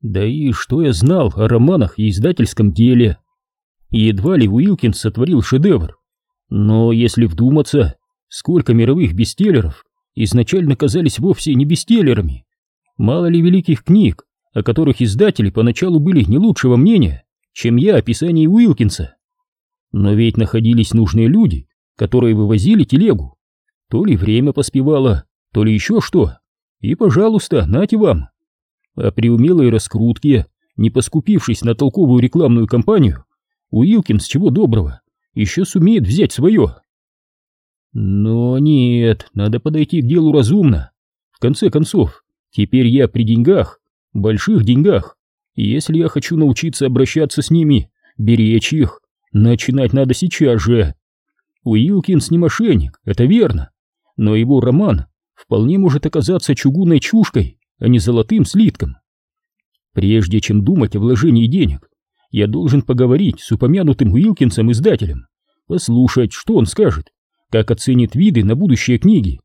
Да и что я знал о романах и издательском деле? Едва ли Уилкинс сотворил шедевр. Но если вдуматься, сколько мировых бестселлеров изначально казались вовсе не бестселлерами. Мало ли великих книг, о которых издатели поначалу были не лучшего мнения, чем я о писании Уилкинса. Но ведь находились нужные люди, которые вывозили телегу. То ли время поспевало, то ли еще что. И, пожалуйста, нате вам. А при умелой раскрутке, не поскупившись на толковую рекламную кампанию, Уилкинс, чего доброго, еще сумеет взять свое. Но нет, надо подойти к делу разумно. В конце концов, теперь я при деньгах, больших деньгах. И если я хочу научиться обращаться с ними, беречь их, начинать надо сейчас же. Уилкинс не мошенник, это верно, но его роман вполне может оказаться чугунной чушкой, а не золотым слитком. Прежде чем думать о вложении денег, я должен поговорить с упомянутым Уилкинсом-издателем, послушать, что он скажет, как оценит виды на будущее книги.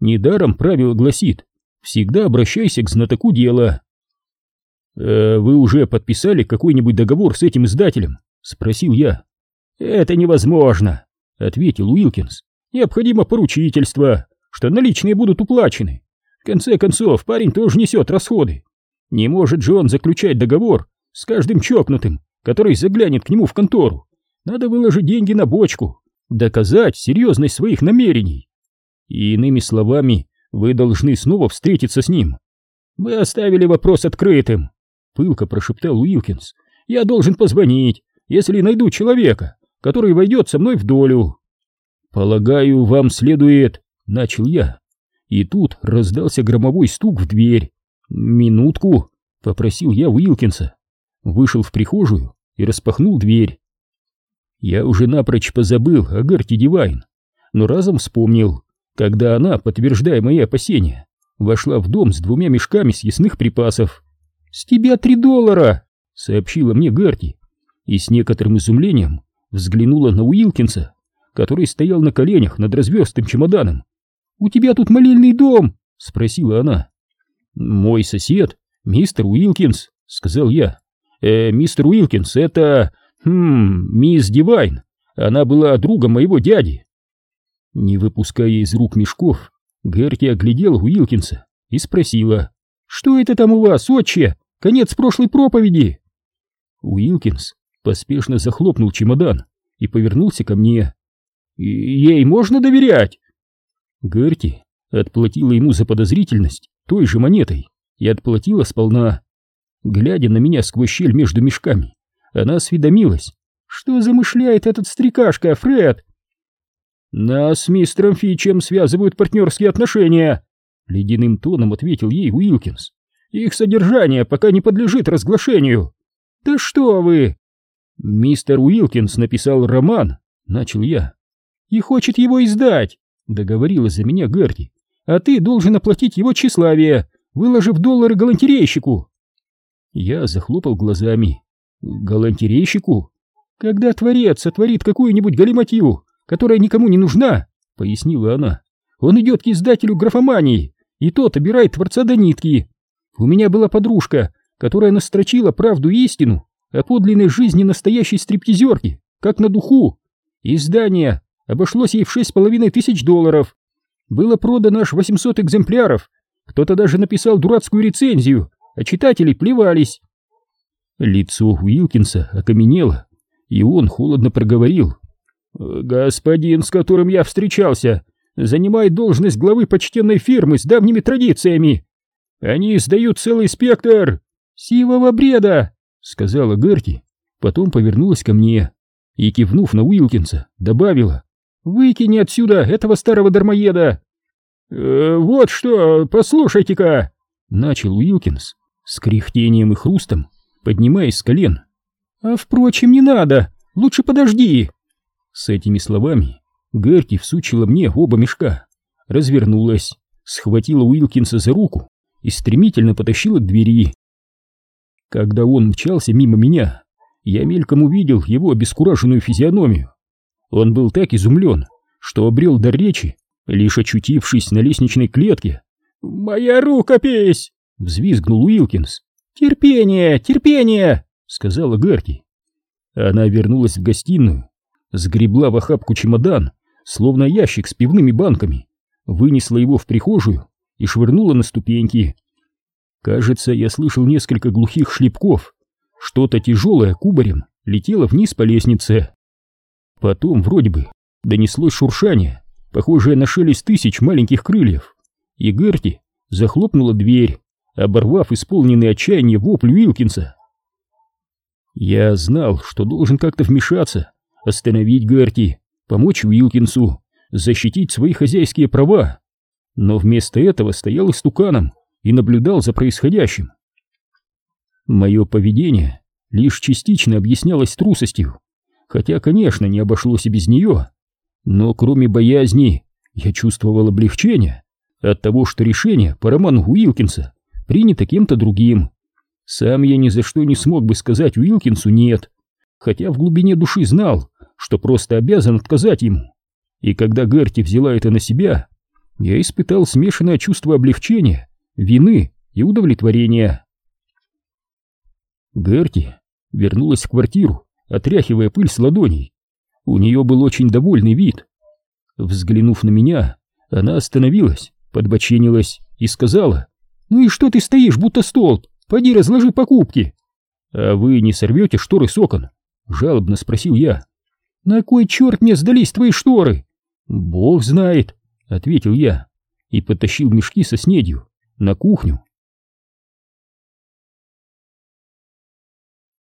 Недаром правило гласит, всегда обращайся к знатоку дела. «Э, «Вы уже подписали какой-нибудь договор с этим издателем?» — спросил я. «Это невозможно», — ответил Уилкинс. «Необходимо поручительство, что наличные будут уплачены. Конце концов, парень тоже несет расходы. Не может же он заключать договор с каждым чокнутым, который заглянет к нему в контору. Надо выложить деньги на бочку, доказать серьезность своих намерений. И иными словами, вы должны снова встретиться с ним. Мы оставили вопрос открытым, пылко прошептал Уилкинс. Я должен позвонить, если найду человека, который войдет со мной в долю. Полагаю, вам следует, начал я. И тут раздался громовой стук в дверь. Минутку, попросил я Уилкинса. Вышел в прихожую и распахнул дверь. Я уже напрочь позабыл о Герти Дивайн, но разом вспомнил, когда она, подтверждая мои опасения, вошла в дом с двумя мешками съестных припасов. «С тебя три доллара!» — сообщила мне Герти, и с некоторым изумлением взглянула на Уилкинса, который стоял на коленях над разверстым чемоданом. «У тебя тут молельный дом?» — спросила она. «Мой сосед, мистер Уилкинс», — сказал я. «Э, мистер Уилкинс, это... Хм, мисс Дивайн. Она была другом моего дяди». Не выпуская из рук мешков, Герти оглядела Уилкинса и спросила. «Что это там у вас, отче? Конец прошлой проповеди!» Уилкинс поспешно захлопнул чемодан и повернулся ко мне. «Ей можно доверять?» Герти отплатила ему за подозрительность той же монетой и отплатила сполна. Глядя на меня сквозь щель между мешками, она осведомилась. «Что замышляет этот стрекашка, Фред?» «Нас с мистером Фичем связывают партнерские отношения», — ледяным тоном ответил ей Уилкинс. «Их содержание пока не подлежит разглашению». «Да что вы!» «Мистер Уилкинс написал роман», — начал я. «И хочет его издать», — договорилась за меня Герти. «А ты должен оплатить его тщеславие, выложив доллары галантерейщику». Я захлопал глазами. «Галантерейщику? Когда творец сотворит какую-нибудь галиматью, которая никому не нужна», — пояснила она, — «он идет к издателю графомании, и тот обирает творца до нитки. У меня была подружка, которая настрочила правду и истину о подлинной жизни настоящей стриптизерки, как на духу. Издание обошлось ей в шесть с половиной тысяч долларов. Было продано аж 800 экземпляров. Кто-то даже написал дурацкую рецензию, а читатели плевались. Лицо Уилкинса окаменело, и он холодно проговорил. «Господин, с которым я встречался, занимает должность главы почтенной фирмы с давними традициями. Они издают целый спектр сивого бреда», — сказала Герти, потом повернулась ко мне и, кивнув на Уилкинса, добавила. «Выкини отсюда этого старого дармоеда!» э, «Вот что, послушайте-ка!» — начал Уилкинс с кряхтением и хрустом, поднимаясь с колен. «А впрочем, не надо, лучше подожди!» С этими словами Герти всучила мне оба мешка, развернулась, схватила Уилкинса за руку и стремительно потащила к двери. Когда он мчался мимо меня, я мельком увидел его обескураженную физиономию. Он был так изумлен, что обрел дар речи, лишь очутившись на лестничной клетке. «Моя рукопись!» — взвизгнул Уилкинс. «Терпение, терпение!» — сказала Герти. Она вернулась в гостиную, сгребла в охапку чемодан, словно ящик с пивными банками, вынесла его в прихожую и швырнула на ступеньки. Кажется, я слышал несколько глухих шлепков. Что-то тяжелое кубарем летело вниз по лестнице. Потом, вроде бы, донеслось шуршание, похожее на шелест тысяч маленьких крыльев, и Герти захлопнула дверь, оборвав исполненный отчаяния вопль Уилкинса. Я знал, что должен как-то вмешаться, остановить Герти, помочь Уилкинсу, защитить свои хозяйские права, но вместо этого стоял истуканом и наблюдал за происходящим. Мое поведение лишь частично объяснялось трусостью, хотя, конечно, не обошлось и без нее, но кроме боязни я чувствовал облегчение от того, что решение по роману Уилкинса принято кем-то другим. Сам я ни за что не смог бы сказать Уилкинсу «нет», хотя в глубине души знал, что просто обязан отказать ему. И когда Герти взяла это на себя, я испытал смешанное чувство облегчения, вины и удовлетворения. Герти вернулась в квартиру, отряхивая пыль с ладоней. У нее был очень довольный вид. Взглянув на меня, она остановилась, подбоченилась и сказала, «Ну и что ты стоишь, будто столб? Пойди разложи покупки!» «А вы не сорвете шторы с окон?» — жалобно спросил я. «На кой черт мне сдались твои шторы?» «Бог знает», — ответил я и потащил мешки со снедью на кухню.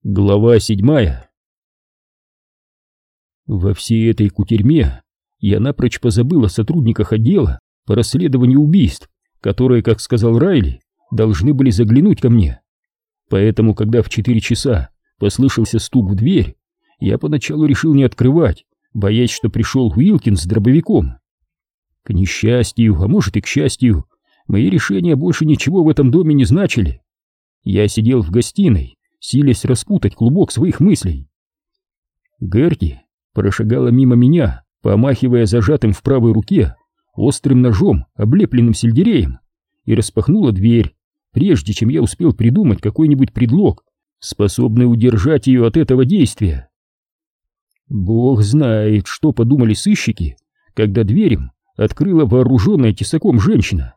Глава седьмая Во всей этой кутерьме я напрочь позабыл о сотрудниках отдела по расследованию убийств, которые, как сказал Райли, должны были заглянуть ко мне. Поэтому, когда в четыре часа послышался стук в дверь, я поначалу решил не открывать, боясь, что пришел Уилкин с дробовиком. К несчастью, а может и к счастью, мои решения больше ничего в этом доме не значили. Я сидел в гостиной, силясь распутать клубок своих мыслей. Герти прошагала мимо меня, помахивая зажатым в правой руке острым ножом, облепленным сельдереем, и распахнула дверь, прежде чем я успел придумать какой-нибудь предлог, способный удержать ее от этого действия. Бог знает, что подумали сыщики, когда дверь им открыла вооруженная тесаком женщина.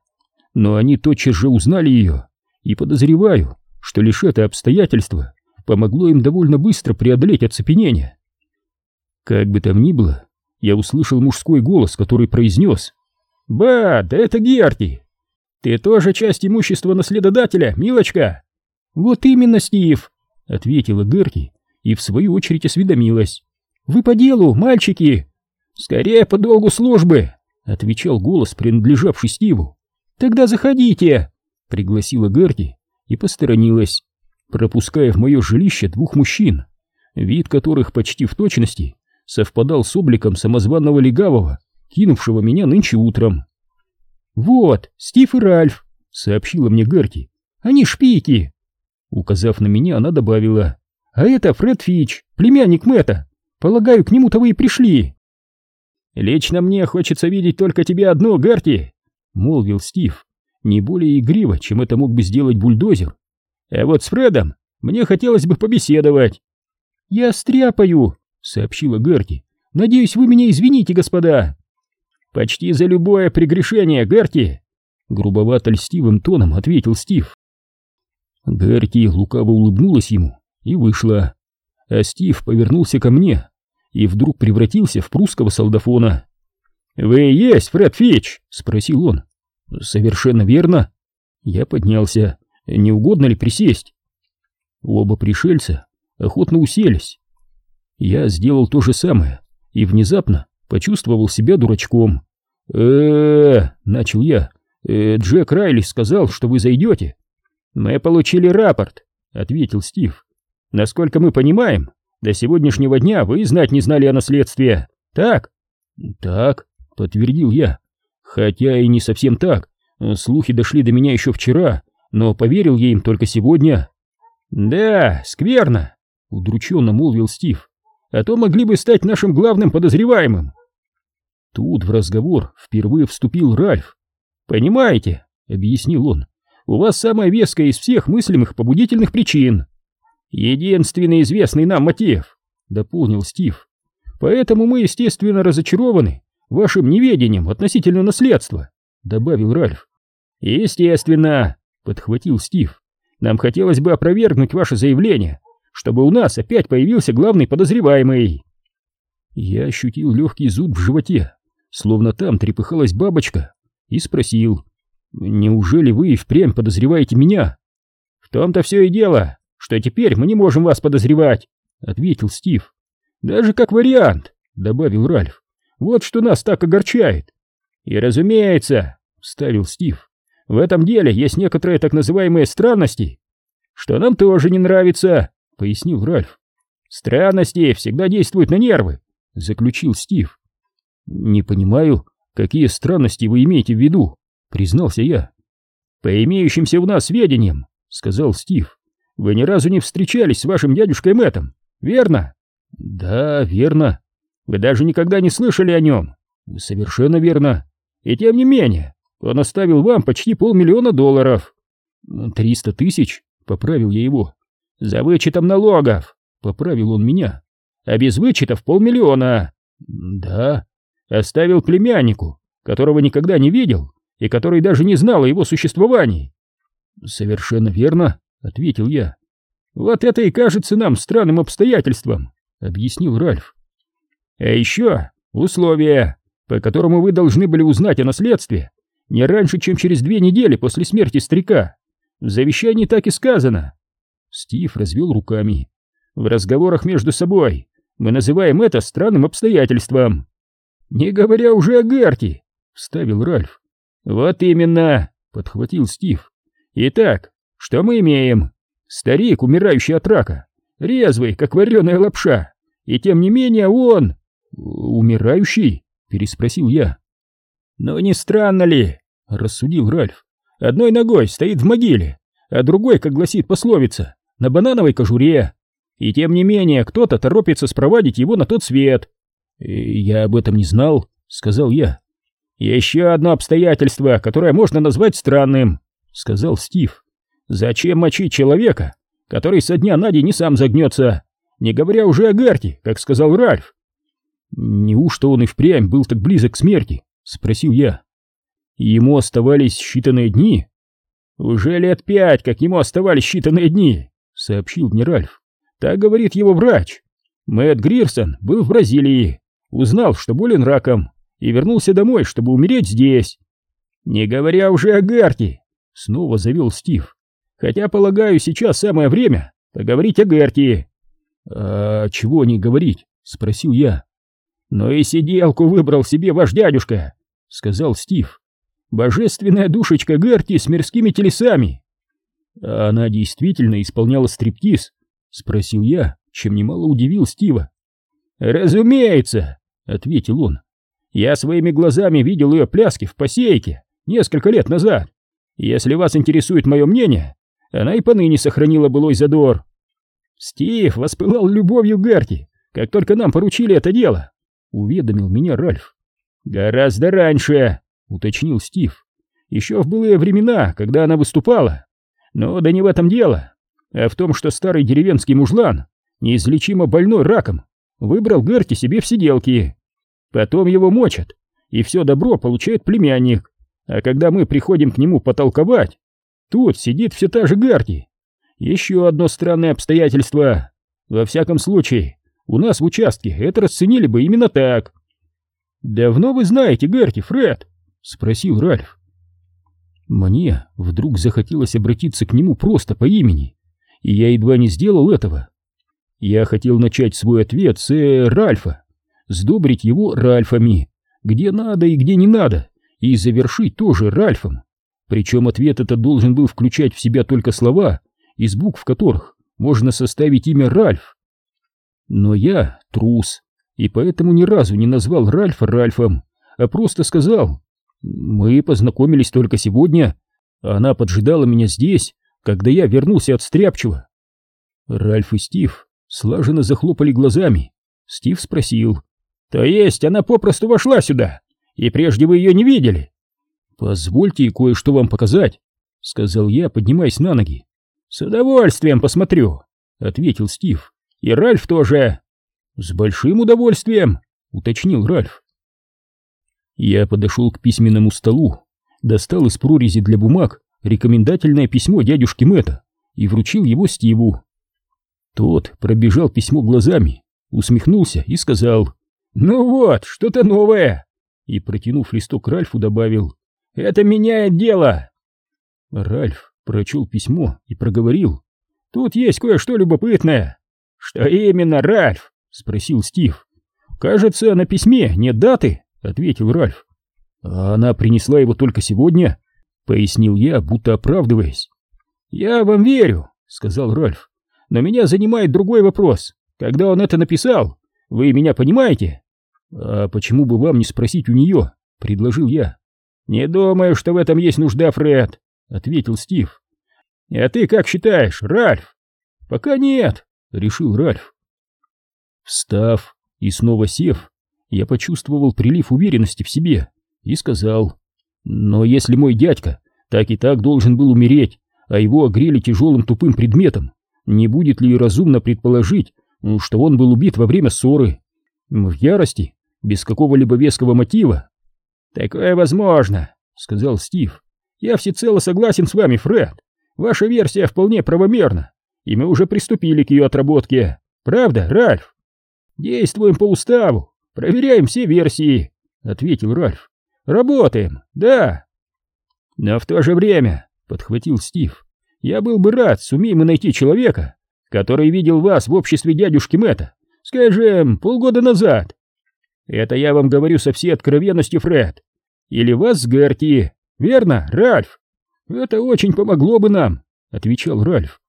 Но они тотчас же узнали ее, и подозреваю, что лишь это обстоятельство помогло им довольно быстро преодолеть оцепенение. Как бы там ни было, я услышал мужской голос, который произнес «Ба, да это Герти! Ты тоже часть имущества наследодателя, милочка?» «Вот именно, Стив!» — ответила Герти и в свою очередь осведомилась. «Вы по делу, мальчики?» «Скорее по долгу службы!» — отвечал голос, принадлежавший Стиву. «Тогда заходите!» — пригласила Герти и посторонилась, пропуская в мое жилище двух мужчин, вид которых почти в точности совпадал с обликом самозванного легавого, кинувшего меня нынче утром. «Вот, Стив и Ральф», — сообщила мне Герти. «Они шпики!» Указав на меня, она добавила. «А это Фред Фич, племянник Мэтта. Полагаю, к нему-то вы и пришли. Лично мне хочется видеть только тебя одну, Гарти, молвил Стив, не более игриво, чем это мог бы сделать бульдозер. А вот с Фредом мне хотелось бы побеседовать. Я стряпаю, сообщила Гарти. Надеюсь, вы меня извините, господа. Почти за любое прегрешение, Гарти, грубовато льстивым тоном ответил Стив. Гарти лукаво улыбнулась ему и вышла а Стив повернулся ко мне и вдруг превратился в прусского солдафона. «Вы и есть Фред Фич?» — спросил он. «Совершенно верно». Я поднялся. Не угодно ли присесть? Оба пришельца охотно уселись. Я сделал то же самое и внезапно почувствовал себя дурачком. э, -э, начал я. Э, «Джек Райли сказал, что вы зайдете». «Мы получили рапорт», — ответил Стив. Насколько мы понимаем, до сегодняшнего дня вы знать не знали о наследстве. Так? Так, подтвердил я. Хотя и не совсем так. Слухи дошли до меня еще вчера, но поверил я им только сегодня. Да, скверно, удрученно молвил Стив. А то могли бы стать нашим главным подозреваемым. Тут в разговор впервые вступил Ральф. «Понимаете», — объяснил он, — у вас самая веская из всех мыслимых побудительных причин. Единственный известный нам мотив, дополнил Стив. Поэтому мы, естественно, разочарованы вашим неведением относительно наследства, добавил Ральф. Естественно, подхватил Стив. Нам хотелось бы опровергнуть ваше заявление, чтобы у нас опять появился главный подозреваемый. Я ощутил легкий зуд в животе, словно там трепыхалась бабочка, и спросил, «Неужели вы и впрямь подозреваете меня?» «В том-то все и дело, что теперь мы не можем вас подозревать», — ответил Стив. «Даже как вариант», — добавил Ральф. «Вот что нас так огорчает». «И разумеется», — вставил Стив, — «в этом деле есть некоторые так называемые странности, что нам тоже не нравится», — пояснил Ральф. «Странности всегда действуют на нервы», — заключил Стив. «Не понимаю, какие странности вы имеете в виду?» — признался я. «По имеющимся у нас сведениям», — сказал Стив, — «вы ни разу не встречались с вашим дядюшкой Мэттом, верно?» «Да, верно. Вы даже никогда не слышали о нем?» «Совершенно верно. И тем не менее, он оставил вам почти полмиллиона долларов». «Триста тысяч?» — поправил я его. «За вычетом налогов», — поправил он меня. «А без вычетов полмиллиона». «Да». «Оставил племяннику, которого никогда не видел и который даже не знал о его существовании». «Совершенно верно», — ответил я. «Вот это и кажется нам странным обстоятельством», — объяснил Ральф. «А еще условия, по которому вы должны были узнать о наследстве не раньше, чем через две недели после смерти старика. В завещании так и сказано». Стив развел руками. «В разговорах между собой мы называем это странным обстоятельством». «Не говоря уже о Герти», — вставил Ральф. «Вот именно», — подхватил Стив. «Итак, что мы имеем? Старик, умирающий от рака, резвый, как вареная лапша, и тем не менее он...» «Умирающий?» — переспросил я. «Но не странно ли?» — рассудил Ральф. «Одной ногой стоит в могиле, а другой, как гласит пословица, на банановой кожуре. И тем не менее кто-то торопится спровадить его на тот свет». «Я об этом не знал», — сказал я. «Еще одно обстоятельство, которое можно назвать странным», — сказал Стив. «Зачем мочить человека, который со дня на день не сам загнется, не говоря уже о Гарте, как сказал Ральф?» «Неужто он и впрямь был так близок к смерти?» — спросил я. «Ему оставались считанные дни?» «Уже лет пять, как ему оставались считанные дни», — сообщил мне Ральф. «Так говорит его врач. Мэтт Грирсон был в Бразилии, узнал, что болен раком, и вернулся домой, чтобы умереть здесь. Не говоря уже о Гарте, снова завел Стив. Хотя, полагаю, сейчас самое время поговорить о Гарте. А чего не говорить? Спросил я. Ну и сиделку выбрал себе ваш дядюшка, сказал Стив. Божественная душечка Гарти с мирскими телесами. Она действительно исполняла стриптиз? Спросил я, чем немало удивил Стива. «Разумеется», — ответил он. Я своими глазами видел ее пляски в посейке несколько лет назад. Если вас интересует мое мнение, она и поныне сохранила былой задор. Стив воспылал любовью Гарти, как только нам поручили это дело, уведомил меня Ральф. Гораздо раньше, уточнил Стив. Еще в былые времена, когда она выступала. Но да не в этом дело, а в том, что старый деревенский мужлан, неизлечимо больной раком, выбрал Гарти себе в сиделки. Потом его мочат, и все добро получает племянник. А когда мы приходим к нему потолковать, тут сидит все та же Гарти. Еще одно странное обстоятельство. Во всяком случае, у нас в участке это расценили бы именно так. «Давно вы знаете Гарти, Фред?» — спросил Ральф. Мне вдруг захотелось обратиться к нему просто по имени, и я едва не сделал этого. Я хотел начать свой ответ с э, Ральфа, сдобрить его Ральфами, где надо и где не надо, и завершить тоже Ральфом. Причем ответ этот должен был включать в себя только слова, из букв которых можно составить имя Ральф. Но я трус, и поэтому ни разу не назвал Ральфа Ральфом, а просто сказал, мы познакомились только сегодня, она поджидала меня здесь, когда я вернулся от Стряпчего. Ральф и Стив слаженно захлопали глазами. Стив спросил, то есть она попросту вошла сюда, и прежде вы ее не видели? Позвольте кое-что вам показать. сказал я, поднимаясь на ноги. «С удовольствием посмотрю», — ответил Стив. «И Ральф тоже». «С большим удовольствием», — уточнил Ральф. Я подошел к письменному столу, достал из прорези для бумаг рекомендательное письмо дядюшки Мэтта и вручил его Стиву. Тот пробежал письмо глазами, усмехнулся и сказал «Ну вот, что-то новое!» и, протянув листок Ральфу, добавил «Это меняет дело!» Ральф прочел письмо и проговорил «Тут есть кое-что любопытное». «Что именно, Ральф?» — спросил Стив. «Кажется, на письме нет даты», — ответил Ральф. «А она принесла его только сегодня», — пояснил я, будто оправдываясь. «Я вам верю», — сказал Ральф. «Но меня занимает другой вопрос. Когда он это написал, вы меня понимаете?» «А почему бы вам не спросить у нее?» — предложил я. «Не думаю, что в этом есть нужда, Фред», — ответил Стив. «А ты как считаешь, Ральф?» «Пока нет», — решил Ральф. Встав и снова сев, я почувствовал прилив уверенности в себе и сказал, «Но если мой дядька так и так должен был умереть, а его огрели тяжелым тупым предметом, не будет ли разумно предположить, что он был убит во время ссоры? В ярости, без какого-либо веского мотива?» «Такое возможно», — сказал Стив. «Я всецело согласен с вами, Фред. Ваша версия вполне правомерна, и мы уже приступили к ее отработке. Правда, Ральф?» «Действуем по уставу, проверяем все версии», — ответил Ральф. «Работаем, да». «Но в то же время», — подхватил Стив, — «я был бы рад, сумеем мы найти человека, который видел вас в обществе дядюшки Мэтта, скажем, полгода назад. Это я вам говорю со всей откровенностью, Фред. Или вас с Герти, верно, Ральф? Это очень помогло бы нам, отвечал Ральф.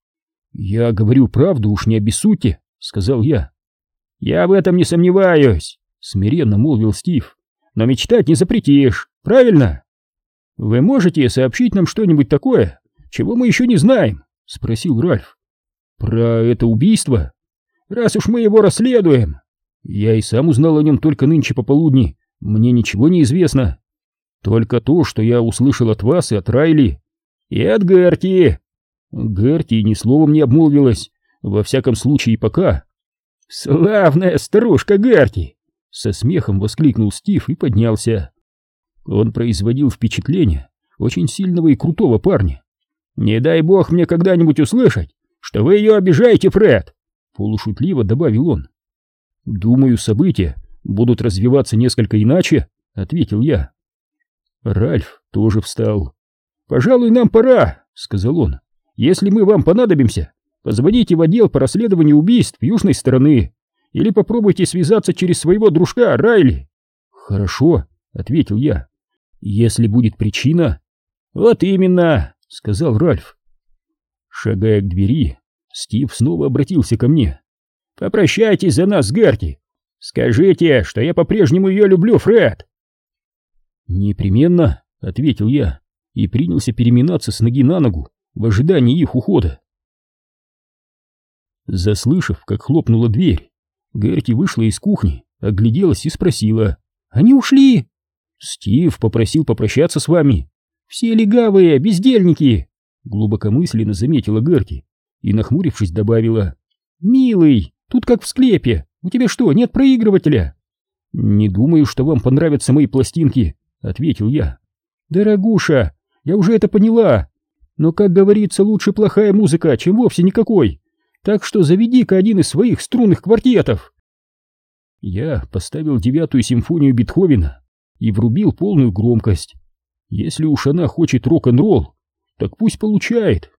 Я говорю правду, уж не обессудьте, сказал я. Я в этом не сомневаюсь, смиренно молвил Стив. Но мечтать не запретишь, правильно? Вы можете сообщить нам что-нибудь такое, чего мы еще не знаем? спросил Ральф. Про это убийство? Раз уж мы его расследуем, я и сам узнал о нем только нынче пополудни. Мне ничего не известно. Только то, что я услышал от вас и от Райли. И от Герти. Герти ни словом не обмолвилась. Во всяком случае, пока. Славная старушка Герти! Со смехом воскликнул Стив и поднялся. Он производил впечатление очень сильного и крутого парня. «Не дай бог мне когда-нибудь услышать, что вы ее обижаете, Фред!» Полушутливо добавил он. «Думаю, события будут развиваться несколько иначе», — ответил я. Ральф тоже встал. «Пожалуй, нам пора», — сказал он. «Если мы вам понадобимся, позвоните в отдел по расследованию убийств южной стороны или попробуйте связаться через своего дружка Райли». «Хорошо», — ответил я. «Если будет причина...» «Вот именно», — сказал Ральф. Шагая к двери, Стив снова обратился ко мне. Попрощайтесь за нас с Герти. Скажите, что я по-прежнему ее люблю, Фред. Непременно, ответил я и принялся переминаться с ноги на ногу в ожидании их ухода. Заслышав, как хлопнула дверь, Герти вышла из кухни, огляделась и спросила. «Они ушли!» «Стив попросил попрощаться с вами». «Все легавые, бездельники!» Глубокомысленно заметила Герти и, нахмурившись, добавила. «Милый, Тут как в склепе. У тебя что, нет проигрывателя? Не думаю, что вам понравятся мои пластинки, ответил я. Дорогуша, я уже это поняла. Но, как говорится, лучше плохая музыка, чем вовсе никакой. Так что заведи-ка один из своих струнных квартетов. Я поставил девятую симфонию Бетховена и врубил полную громкость. Если уж она хочет рок-н-ролл, так пусть получает.